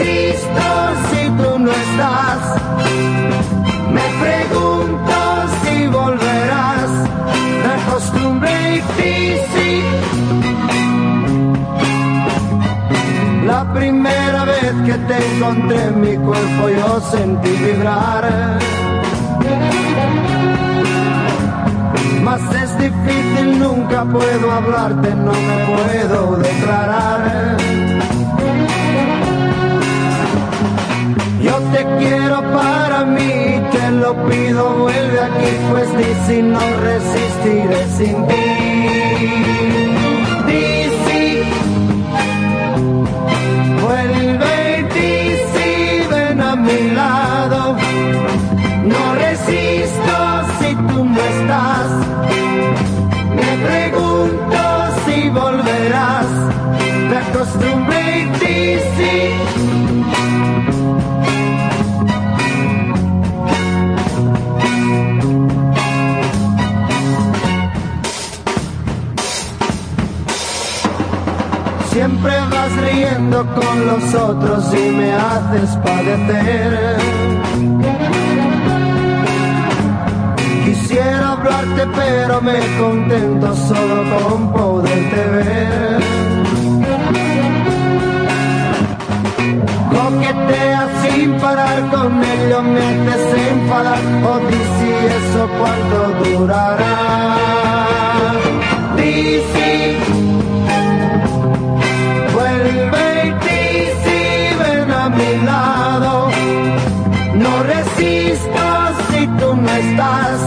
existo si tú no estás. Me pregunto si volverás. La costumbre difícil. La primera vez que te encontré en mi cuerpo yo sentí vibrar. Mas es difícil, nunca puedo hablarte, no me puedo declarar. Te quiero para mí, te lo pido, vuelve aquí, pues di si no resistiré sin ti. Vuelve y si ven a mi lado. No resisto si tú no estás. Me pregunto si volverás. Me acostumbré Siempre vas riendo con los otros y me haces padecer. Quisiera hablarte pero me contento solo con poderte ver. Coqueteas sin parar con ello, me haces enfadar. O di si eso cuánto durará. existo si tú no estás.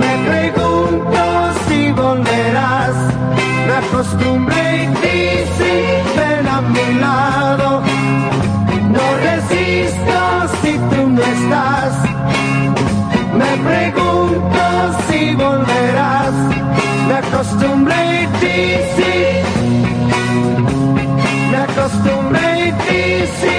Me pregunto si volverás. Me acostumbré y Ven a mi lado. No resisto si tú no estás. Me pregunto si volverás. Me acostumbré y disipen. Me acostumbré y disipen.